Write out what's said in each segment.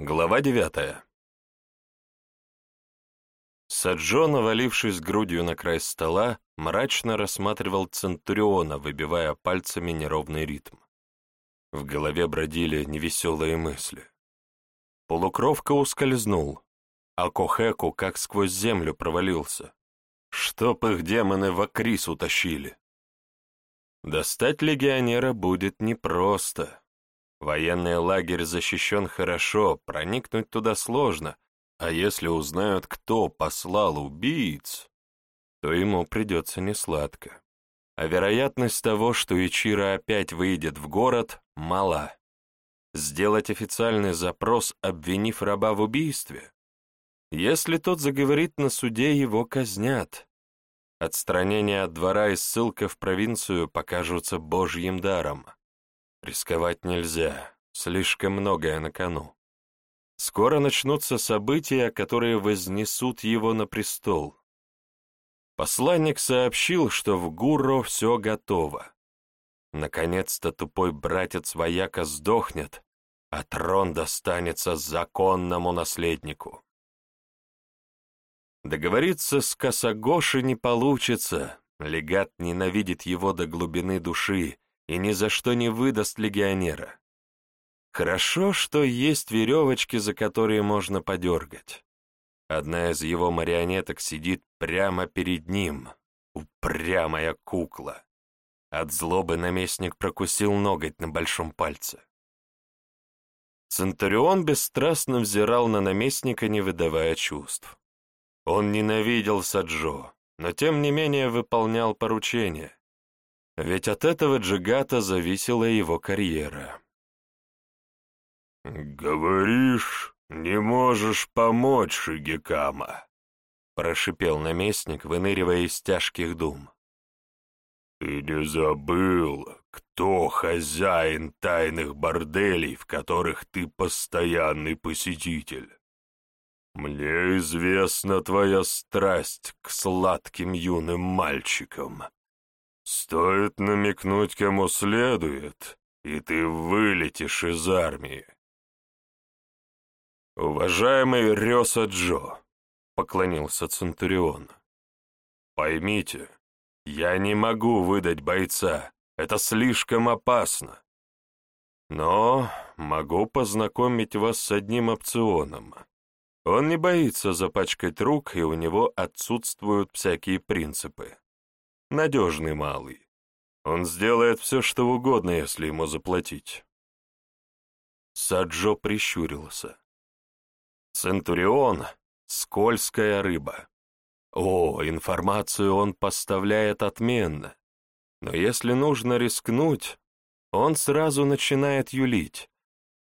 Глава девятая. Саджо, навалившись грудью на край стола, мрачно рассматривал Центуриона, выбивая пальцами неровный ритм. В голове бродили невеселые мысли. Полукровка ускользнул, а Кохеку как сквозь землю провалился. Чтоб их демоны в Акрис утащили. Достать легионера будет непросто. Военный лагерь защищен хорошо, проникнуть туда сложно, а если узнают, кто послал убийц, то ему придется несладко. А вероятность того, что Ичиро опять выйдет в город, мала. Сделать официальный запрос, обвинив раба в убийстве? Если тот заговорит на суде, его казнят. Отстранение от двора и ссылка в провинцию покажутся божьим даром. Рисковать нельзя, слишком многое на кону. Скоро начнутся события, которые вознесут его на престол. Посланник сообщил, что в Гурро все готово. Наконец-то тупой братец-вояка сдохнет, а трон достанется законному наследнику. Договориться с Косогоши не получится, легат ненавидит его до глубины души и ни за что не выдаст легионера. Хорошо, что есть веревочки, за которые можно подергать. Одна из его марионеток сидит прямо перед ним, упрямая кукла. От злобы наместник прокусил ноготь на большом пальце. Центурион бесстрастно взирал на наместника, не выдавая чувств. Он ненавидел Саджо, но тем не менее выполнял поручение, ведь от этого Джигата зависела его карьера. «Говоришь, не можешь помочь, Шигекама», — прошипел наместник, выныривая из тяжких дум. «Ты не забыл, кто хозяин тайных борделей, в которых ты постоянный посетитель? Мне известна твоя страсть к сладким юным мальчикам. Стоит намекнуть кому следует, и ты вылетишь из армии». «Уважаемый Рёса Джо», — поклонился Центурион, — «поймите, я не могу выдать бойца, это слишком опасно. Но могу познакомить вас с одним опционом. Он не боится запачкать рук, и у него отсутствуют всякие принципы. Надежный малый. Он сделает все, что угодно, если ему заплатить. Саджо прищурился. Центурион — скользкая рыба. О, информацию он поставляет отменно. Но если нужно рискнуть, он сразу начинает юлить.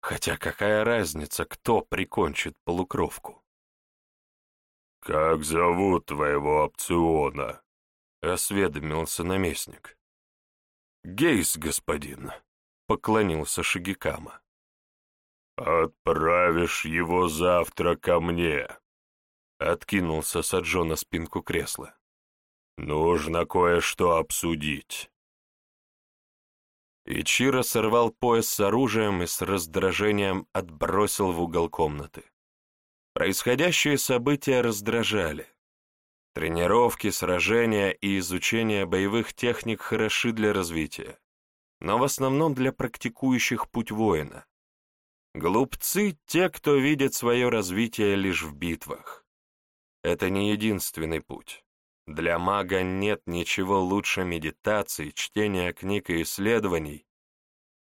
Хотя какая разница, кто прикончит полукровку? «Как зовут твоего опциона?» — осведомился наместник. «Гейс, господин», — поклонился Шигикама. «Отправишь его завтра ко мне», Откинулся Саджо на спинку кресла. «Нужно кое-что обсудить». Ичиро сорвал пояс с оружием и с раздражением отбросил в угол комнаты. Происходящие события раздражали. Тренировки, сражения и изучение боевых техник хороши для развития, но в основном для практикующих путь воина. Глупцы — те, кто видит свое развитие лишь в битвах. Это не единственный путь. Для мага нет ничего лучше медитации, чтения книг и исследований,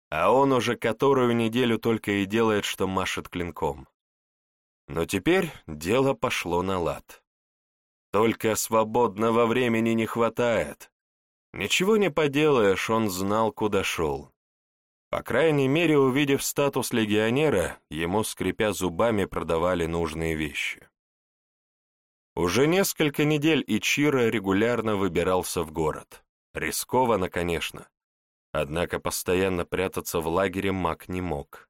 а он уже которую неделю только и делает, что машет клинком. Но теперь дело пошло на лад. Только свободного времени не хватает. Ничего не поделаешь, он знал, куда шел. По крайней мере, увидев статус легионера, ему, скрипя зубами, продавали нужные вещи. Уже несколько недель Ичиро регулярно выбирался в город. Рискованно, конечно. Однако постоянно прятаться в лагере маг не мог.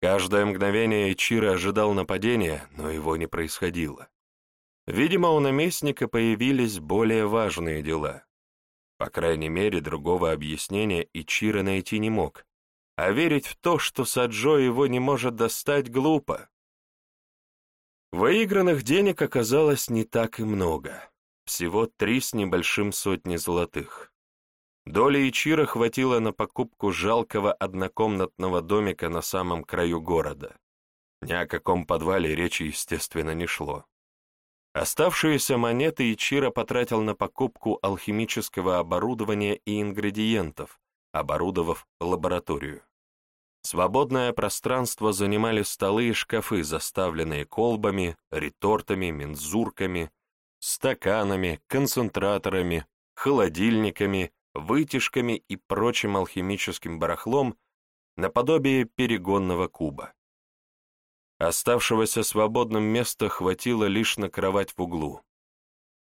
Каждое мгновение Ичиро ожидал нападения, но его не происходило. Видимо, у наместника появились более важные дела. По крайней мере, другого объяснения Ичиро найти не мог. а верить в то, что Саджо его не может достать, глупо. Выигранных денег оказалось не так и много, всего три с небольшим сотни золотых. Доли Ичира хватило на покупку жалкого однокомнатного домика на самом краю города. Ни о каком подвале речи, естественно, не шло. Оставшиеся монеты Ичиро потратил на покупку алхимического оборудования и ингредиентов, оборудовав лабораторию. Свободное пространство занимали столы и шкафы, заставленные колбами, ретортами, мензурками, стаканами, концентраторами, холодильниками, вытяжками и прочим алхимическим барахлом наподобие перегонного куба. Оставшегося свободным места хватило лишь на кровать в углу.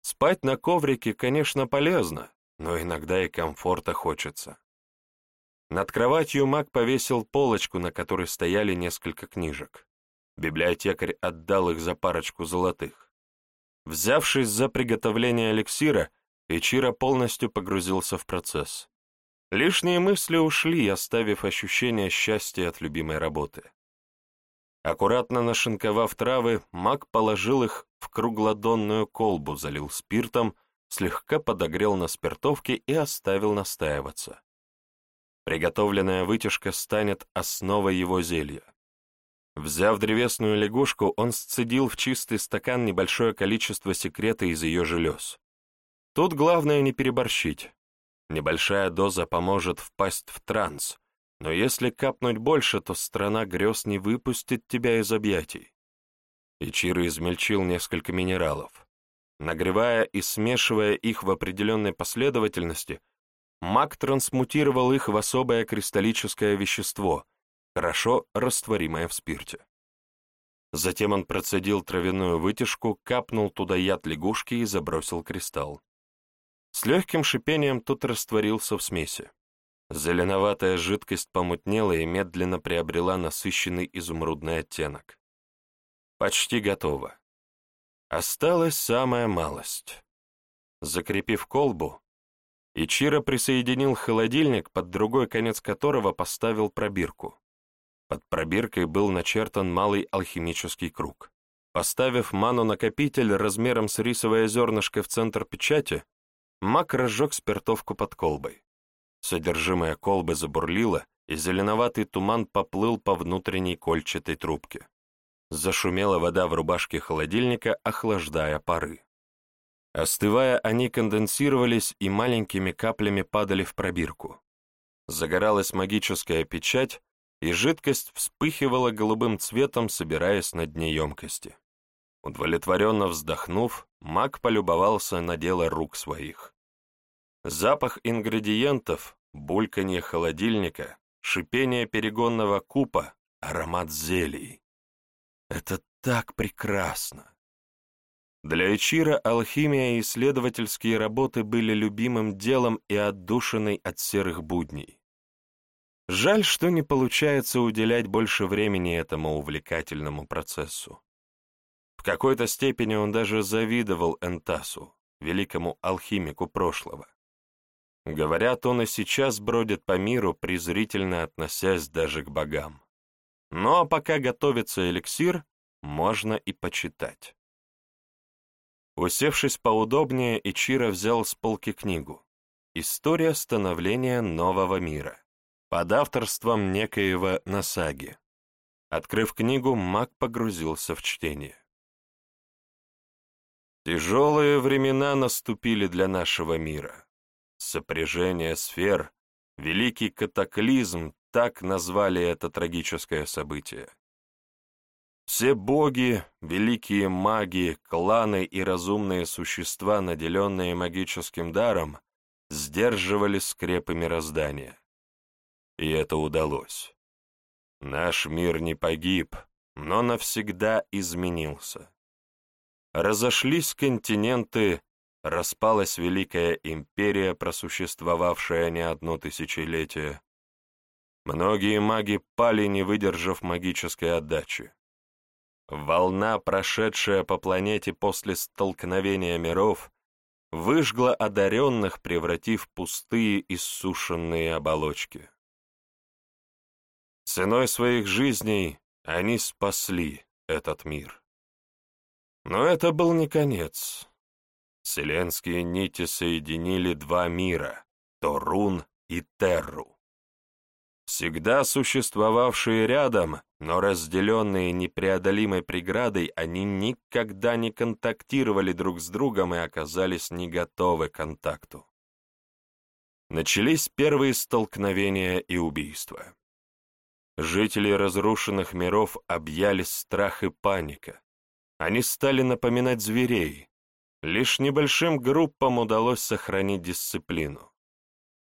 Спать на коврике, конечно, полезно, но иногда и комфорта хочется. Над кроватью маг повесил полочку, на которой стояли несколько книжек. Библиотекарь отдал их за парочку золотых. Взявшись за приготовление эликсира, Ичиро полностью погрузился в процесс. Лишние мысли ушли, оставив ощущение счастья от любимой работы. Аккуратно нашинковав травы, маг положил их в круглодонную колбу, залил спиртом, слегка подогрел на спиртовке и оставил настаиваться. Приготовленная вытяжка станет основой его зелья. Взяв древесную лягушку, он сцедил в чистый стакан небольшое количество секрета из ее желез. Тут главное не переборщить. Небольшая доза поможет впасть в транс, но если капнуть больше, то страна грез не выпустит тебя из объятий. Ичиро измельчил несколько минералов. Нагревая и смешивая их в определенной последовательности, маг трансмутировал их в особое кристаллическое вещество, хорошо растворимое в спирте. Затем он процедил травяную вытяжку, капнул туда яд лягушки и забросил кристалл. С легким шипением тот растворился в смеси. Зеленоватая жидкость помутнела и медленно приобрела насыщенный изумрудный оттенок. Почти готово. Осталась самая малость. Закрепив колбу, Ичиро присоединил холодильник, под другой конец которого поставил пробирку. Под пробиркой был начертан малый алхимический круг. Поставив ману-накопитель размером с рисовое зернышко в центр печати, маг разжег спиртовку под колбой. Содержимое колбы забурлило, и зеленоватый туман поплыл по внутренней кольчатой трубке. Зашумела вода в рубашке холодильника, охлаждая пары. Остывая, они конденсировались и маленькими каплями падали в пробирку. Загоралась магическая печать, и жидкость вспыхивала голубым цветом, собираясь на дне емкости. Удовлетворенно вздохнув, маг полюбовался на дело рук своих. Запах ингредиентов, бульканье холодильника, шипение перегонного купа, аромат зелий. Это так прекрасно! Для Ичира алхимия и исследовательские работы были любимым делом и отдушиной от серых будней. Жаль, что не получается уделять больше времени этому увлекательному процессу. В какой-то степени он даже завидовал Энтасу, великому алхимику прошлого. Говорят, он и сейчас бродит по миру, презрительно относясь даже к богам. Но пока готовится эликсир, можно и почитать. Усевшись поудобнее, Ичиро взял с полки книгу «История становления нового мира» под авторством некоего Насаги. Открыв книгу, маг погрузился в чтение. Тяжелые времена наступили для нашего мира. Сопряжение сфер, великий катаклизм, так назвали это трагическое событие. Все боги, великие маги, кланы и разумные существа, наделенные магическим даром, сдерживали скрепы мироздания. И это удалось. Наш мир не погиб, но навсегда изменился. Разошлись континенты, распалась Великая Империя, просуществовавшая не одно тысячелетие. Многие маги пали, не выдержав магической отдачи. Волна, прошедшая по планете после столкновения миров, выжгла одаренных, превратив пустые иссушенные оболочки. Ценой своих жизней они спасли этот мир. Но это был не конец. Вселенские нити соединили два мира — Торун и Терру. Всегда существовавшие рядом, но разделенные непреодолимой преградой, они никогда не контактировали друг с другом и оказались не готовы к контакту. Начались первые столкновения и убийства. Жители разрушенных миров объяли страх и паника. Они стали напоминать зверей. Лишь небольшим группам удалось сохранить дисциплину.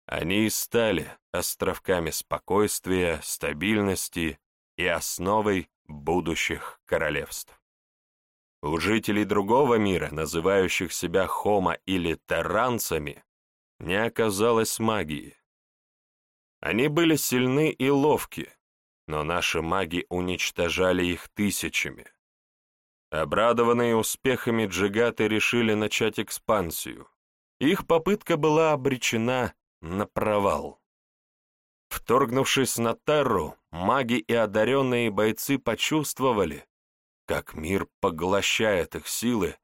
Они и стали островками спокойствия, стабильности и основой будущих королевств. У жителей другого мира, называющих себя хомо или терранцами, не оказалось магии. Они были сильны и ловки, но наши маги уничтожали их тысячами. Обрадованные успехами джигаты решили начать экспансию. Их попытка была обречена на провал. Вторгнувшись на Терру, маги и одаренные бойцы почувствовали, как мир поглощает их силы,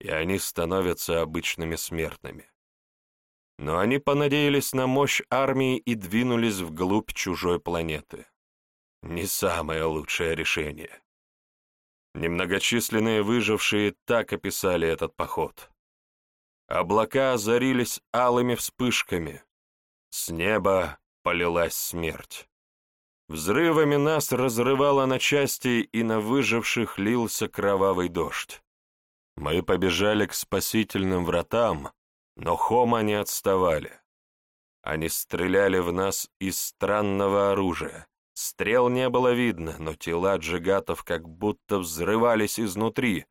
и они становятся обычными смертными. Но они понадеялись на мощь армии и двинулись вглубь чужой планеты. Не самое лучшее решение. Немногочисленные выжившие так описали этот поход. Облака озарились алыми вспышками. С неба полилась смерть. Взрывами нас разрывало на части, и на выживших лился кровавый дождь. Мы побежали к спасительным вратам, но Хома не отставали. Они стреляли в нас из странного оружия. Стрел не было видно, но тела джигатов как будто взрывались изнутри,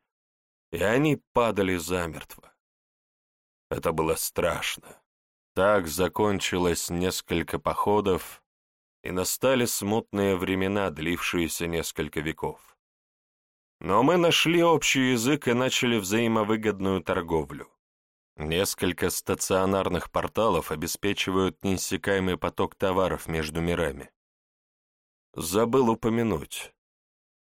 и они падали замертво. Это было страшно. Так закончилось несколько походов, и настали смутные времена, длившиеся несколько веков. Но мы нашли общий язык и начали взаимовыгодную торговлю. Несколько стационарных порталов обеспечивают неиссякаемый поток товаров между мирами. Забыл упомянуть.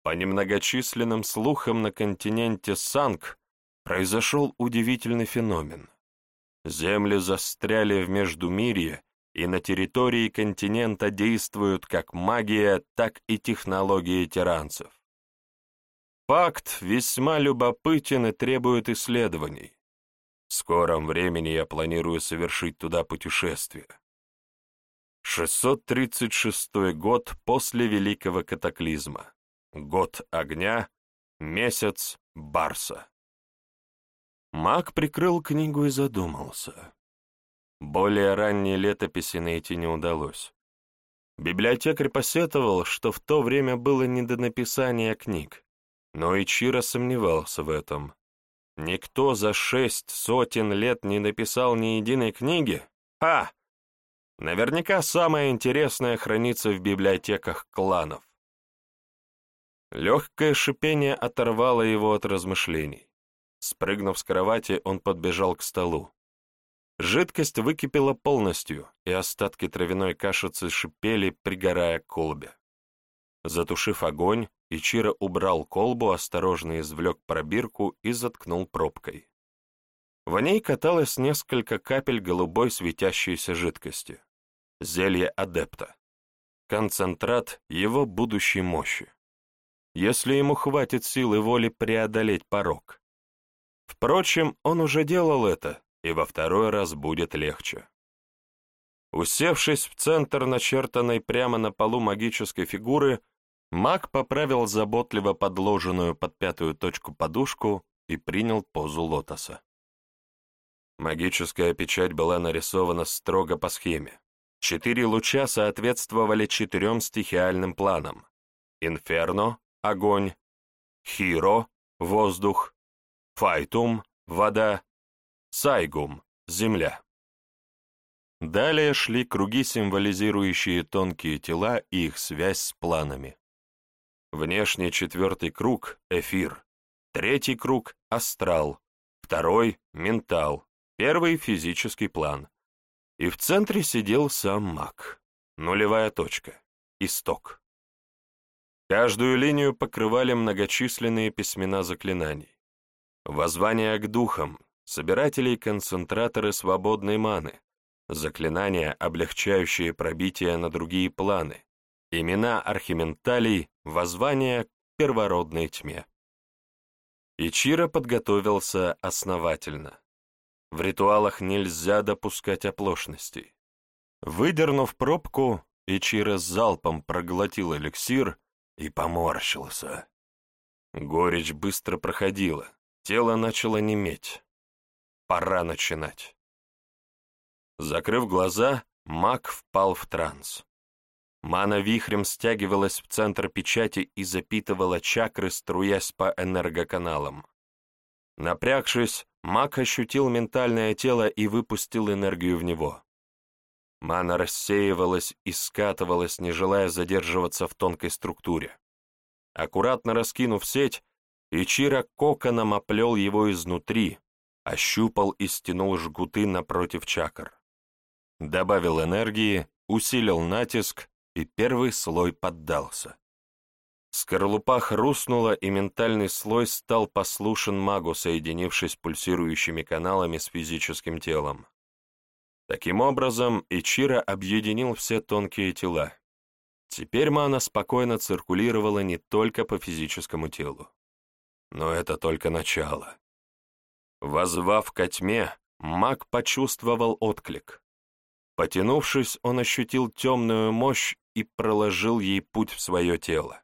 По немногочисленным слухам на континенте Санг произошел удивительный феномен. Земли застряли в Междумирье, и на территории континента действуют как магия, так и технологии тиранцев. Факт весьма любопытен и требует исследований. В скором времени я планирую совершить туда путешествие. 636 год после Великого Катаклизма. Год огня, месяц Барса. Маг прикрыл книгу и задумался. Более ранние летописи найти не удалось. Библиотекарь посетовал, что в то время было не до написания книг, но Ичиро сомневался в этом. Никто за шесть сотен лет не написал ни единой книги? Ха! Наверняка самое интересное хранится в библиотеках кланов. Легкое шипение оторвало его от размышлений. Спрыгнув с кровати, он подбежал к столу. Жидкость выкипела полностью, и остатки травяной кашицы шипели, пригорая к колбе. Затушив огонь, Ичиро убрал колбу, осторожно извлек пробирку и заткнул пробкой. В ней каталось несколько капель голубой светящейся жидкости. Зелье адепта. Концентрат его будущей мощи. Если ему хватит силы воли преодолеть порог. Впрочем, он уже делал это, и во второй раз будет легче. Усевшись в центр начертанной прямо на полу магической фигуры, Маг поправил заботливо подложенную под пятую точку подушку и принял позу лотоса. Магическая печать была нарисована строго по схеме. Четыре луча соответствовали четырем стихиальным планам. Инферно — огонь, Хиро — воздух, Файтум — вода, Сайгум — земля. Далее шли круги, символизирующие тонкие тела и их связь с планами. Внешний четвертый круг — эфир, третий круг — астрал, второй — ментал, первый — физический план. И в центре сидел сам маг, нулевая точка, исток. Каждую линию покрывали многочисленные письмена заклинаний. Воззвания к духам, собиратели и концентраторы свободной маны, заклинания, облегчающие пробитие на другие планы, имена архименталей, воззвания к первородной тьме. Ичиро подготовился основательно. В ритуалах нельзя допускать оплошностей. Выдернув пробку, Ичиро залпом проглотил эликсир и поморщился. Горечь быстро проходила, тело начало неметь. Пора начинать. Закрыв глаза, маг впал в транс. Мана вихрем стягивалась в центр печати и запитывала чакры, струясь по энергоканалам. Напрягшись, маг ощутил ментальное тело и выпустил энергию в него. Мана рассеивалась и скатывалась, не желая задерживаться в тонкой структуре. Аккуратно раскинув сеть, Ичиро коконом оплел его изнутри, ощупал и стянул жгуты напротив чакр. Добавил энергии, усилил натиск, и первый слой поддался. Скорлупа хрустнула, и ментальный слой стал послушен магу, соединившись пульсирующими каналами с физическим телом. Таким образом, Ичиро объединил все тонкие тела. Теперь мана спокойно циркулировала не только по физическому телу. Но это только начало. Возвав ко тьме, маг почувствовал отклик. Потянувшись, он ощутил темную мощь и проложил ей путь в свое тело.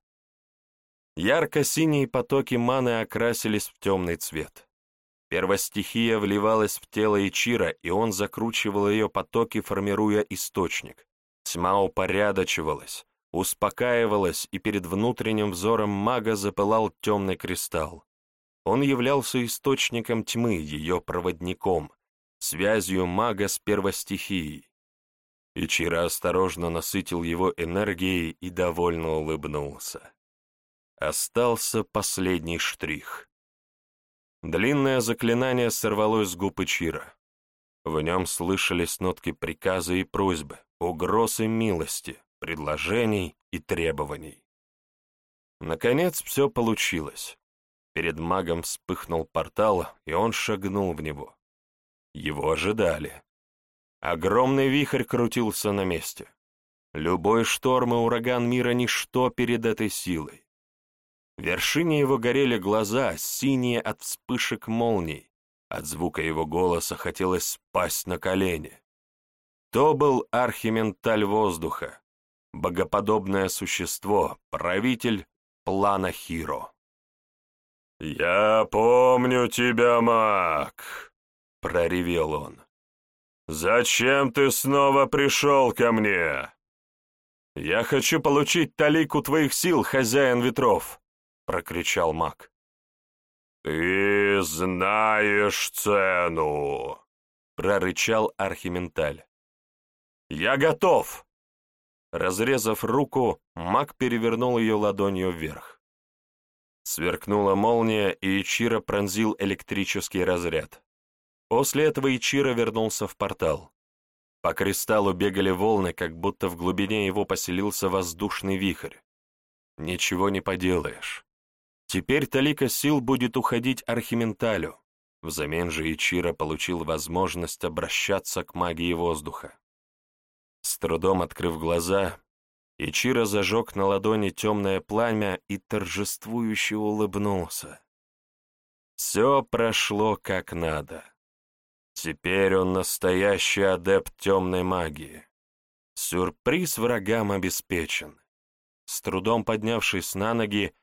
Ярко-синие потоки маны окрасились в темный цвет. Первостихия вливалась в тело Ичира, и он закручивал ее потоки, формируя источник. Тьма упорядочивалась, успокаивалась, и перед внутренним взором мага запылал темный кристалл. Он являлся источником тьмы, ее проводником, связью мага с первостихией. Ичира осторожно насытил его энергией и довольно улыбнулся. Остался последний штрих. Длинное заклинание сорвалось с губ Ичира. В нем слышались нотки приказа и просьбы, угроз и милости, предложений и требований. Наконец все получилось. Перед магом вспыхнул портал, и он шагнул в него. Его ожидали. Огромный вихрь крутился на месте. Любой шторм и ураган мира — ничто перед этой силой. В вершине его горели глаза, синие от вспышек молний. От звука его голоса хотелось спасть на колени. То был архименталь воздуха, богоподобное существо, правитель плана Хиро. «Я помню тебя, маг!» — проревел он. «Зачем ты снова пришел ко мне?» «Я хочу получить талику твоих сил, хозяин ветров!» — прокричал маг. «Ты знаешь цену!» — прорычал Архименталь. «Я готов!» Разрезав руку, маг перевернул ее ладонью вверх. Сверкнула молния, и Ичиро пронзил электрический разряд. После этого Ичиро вернулся в портал. По кристаллу бегали волны, как будто в глубине его поселился воздушный вихрь. Ничего не поделаешь. Теперь талика сил будет уходить Архименталю. Взамен же Ичиро получил возможность обращаться к магии воздуха. С трудом открыв глаза, Ичиро зажег на ладони темное пламя и торжествующе улыбнулся. Все прошло как надо. Теперь он настоящий адепт темной магии. Сюрприз врагам обеспечен. С трудом поднявшись на ноги,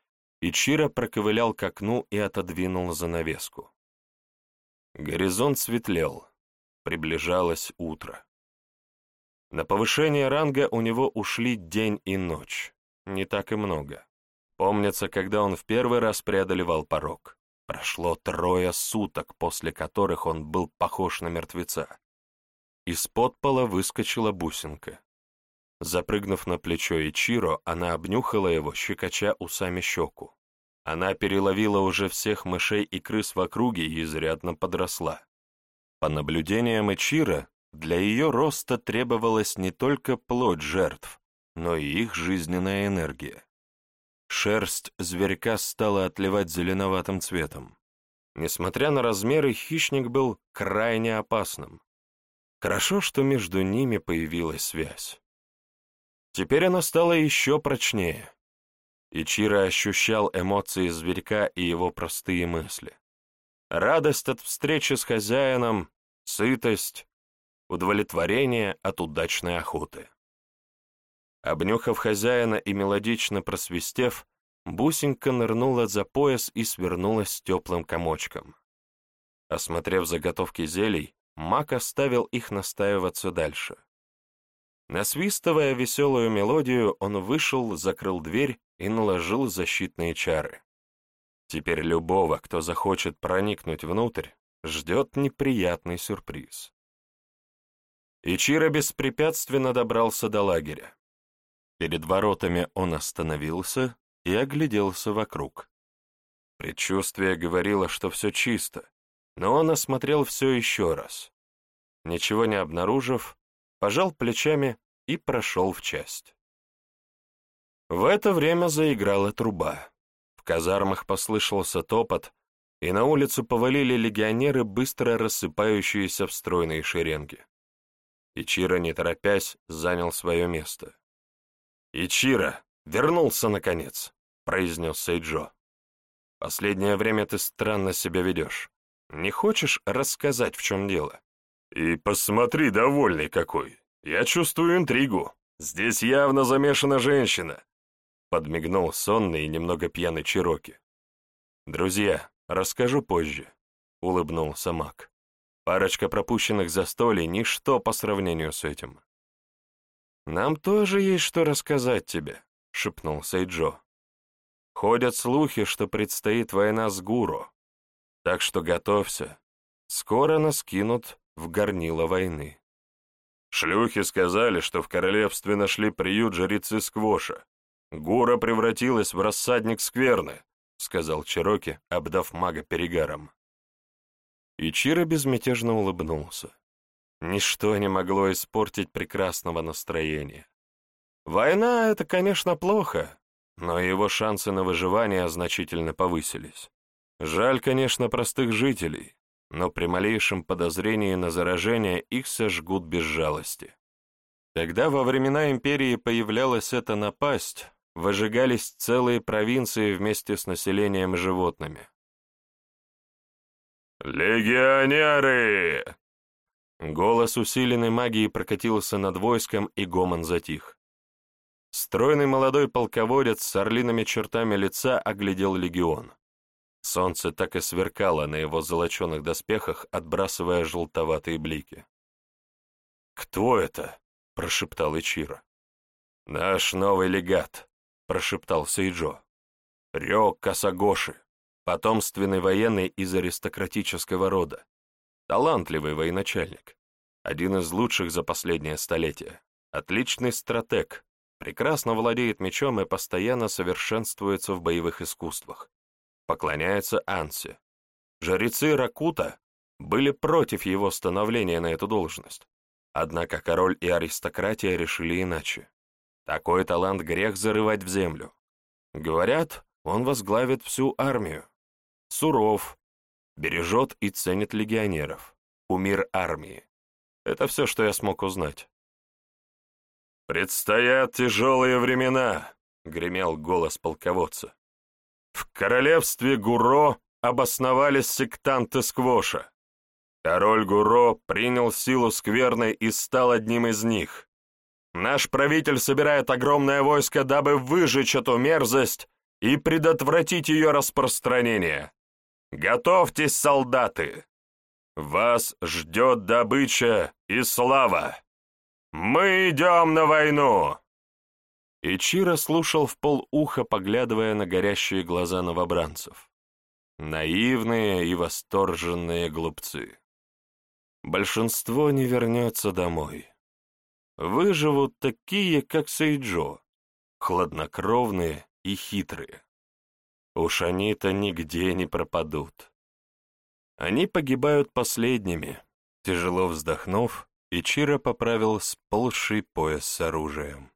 Ичиро проковылял к окну и отодвинул занавеску. Горизонт светлел, приближалось утро. На повышение ранга у него ушли день и ночь, не так и много. Помнится, когда он в первый раз преодолевал порог. Прошло трое суток, после которых он был похож на мертвеца. Из-под пола выскочила бусинка. Запрыгнув на плечо Ичиро, она обнюхала его, щекоча усами щеку. Она переловила уже всех мышей и крыс в округе и изрядно подросла. По наблюдениям Ичиро, для ее роста требовалась не только плоть жертв, но и их жизненная энергия. шерсть зверька стала отливать зеленоватым цветом. Несмотря на размеры, хищник был крайне опасным. Хорошо, что между ними появилась связь. Теперь она стала еще прочнее. Ичиро ощущал эмоции зверька и его простые мысли. Радость от встречи с хозяином, сытость, удовлетворение от удачной охоты. Обнюхав хозяина и мелодично просвистев, бусинка нырнула за пояс и свернулась теплым комочком. Осмотрев заготовки зелий, маг оставил их настаиваться дальше. Насвистывая веселую мелодию, он вышел, закрыл дверь и наложил защитные чары. Теперь любого, кто захочет проникнуть внутрь, ждет неприятный сюрприз. Ичиро беспрепятственно добрался до лагеря. Перед воротами он остановился и огляделся вокруг. Предчувствие говорило, что все чисто, но он осмотрел все еще раз. Ничего не обнаружив, пожал плечами и прошел в часть. В это время заиграла труба. В казармах послышался топот, и на улицу повалили легионеры, быстро рассыпающиеся в стройные шеренги. Ичиро, не торопясь, занял свое место. «Ичиро, вернулся, наконец!» — произнес Сейджо. «Последнее время ты странно себя ведешь. Не хочешь рассказать, в чем дело?» «И посмотри, довольный какой! Я чувствую интригу. Здесь явно замешана женщина!» Подмигнул сонный и немного пьяный Чироки. «Друзья, расскажу позже», — улыбнулся Мак. «Парочка пропущенных застолий — ничто по сравнению с этим». «Нам тоже есть что рассказать тебе», — шепнул Сейджо. Ходят слухи, что предстоит война с Гуру, так что готовься. Скоро нас кинут в горнило войны. Шлюхи сказали, что в королевстве нашли приют жрецы Сквоша. Гура превратилась в рассадник скверны, сказал Чироки, обдав мага перегаром. Ичиро безмятежно улыбнулся. Ничто не могло испортить прекрасного настроения. Война — это, конечно, плохо, но его шансы на выживание значительно повысились. Жаль, конечно, простых жителей, но при малейшем подозрении на заражение их сожгут без жалости. Когда во времена империи появлялась эта напасть, выжигались целые провинции вместе с населением и животными. «Легионеры!» Голос усиленной магии прокатился над войском, и гомон затих. Стройный молодой полководец с орлиными чертами лица оглядел легион. Солнце так и сверкало на его золоченых доспехах, отбрасывая желтоватые блики. «Кто это?» — прошептал Ичиро. «Наш новый легат», — прошептал Сейджо. «Рё Касагоши, потомственный военный из аристократического рода, талантливый военачальник, один из лучших за последнее столетие, отличный стратег, прекрасно владеет мечом и постоянно совершенствуется в боевых искусствах. Поклоняется Ансе. Жрецы Ракута были против его становления на эту должность. Однако король и аристократия решили иначе. Такой талант грех зарывать в землю. Говорят, он возглавит всю армию. Суров, бережет и ценит легионеров. Умир армии. Это все, что я смог узнать. «Предстоят тяжелые времена», — гремел голос полководца. «В королевстве Гуро обосновались сектанты Сквоша. Король Гуро принял силу скверной и стал одним из них. Наш правитель собирает огромное войско, дабы выжечь эту мерзость и предотвратить ее распространение. Готовьтесь, солдаты! Вас ждет добыча и слава!» «Мы идем на войну!» Ичиро слушал в полуха, поглядывая на горящие глаза новобранцев. Наивные и восторженные глупцы. Большинство не вернется домой. Выживут такие, как Сейджо, хладнокровные и хитрые. Уж они-то нигде не пропадут. Они погибают последними, тяжело вздохнув, и Чиро поправил сползший пояс с оружием.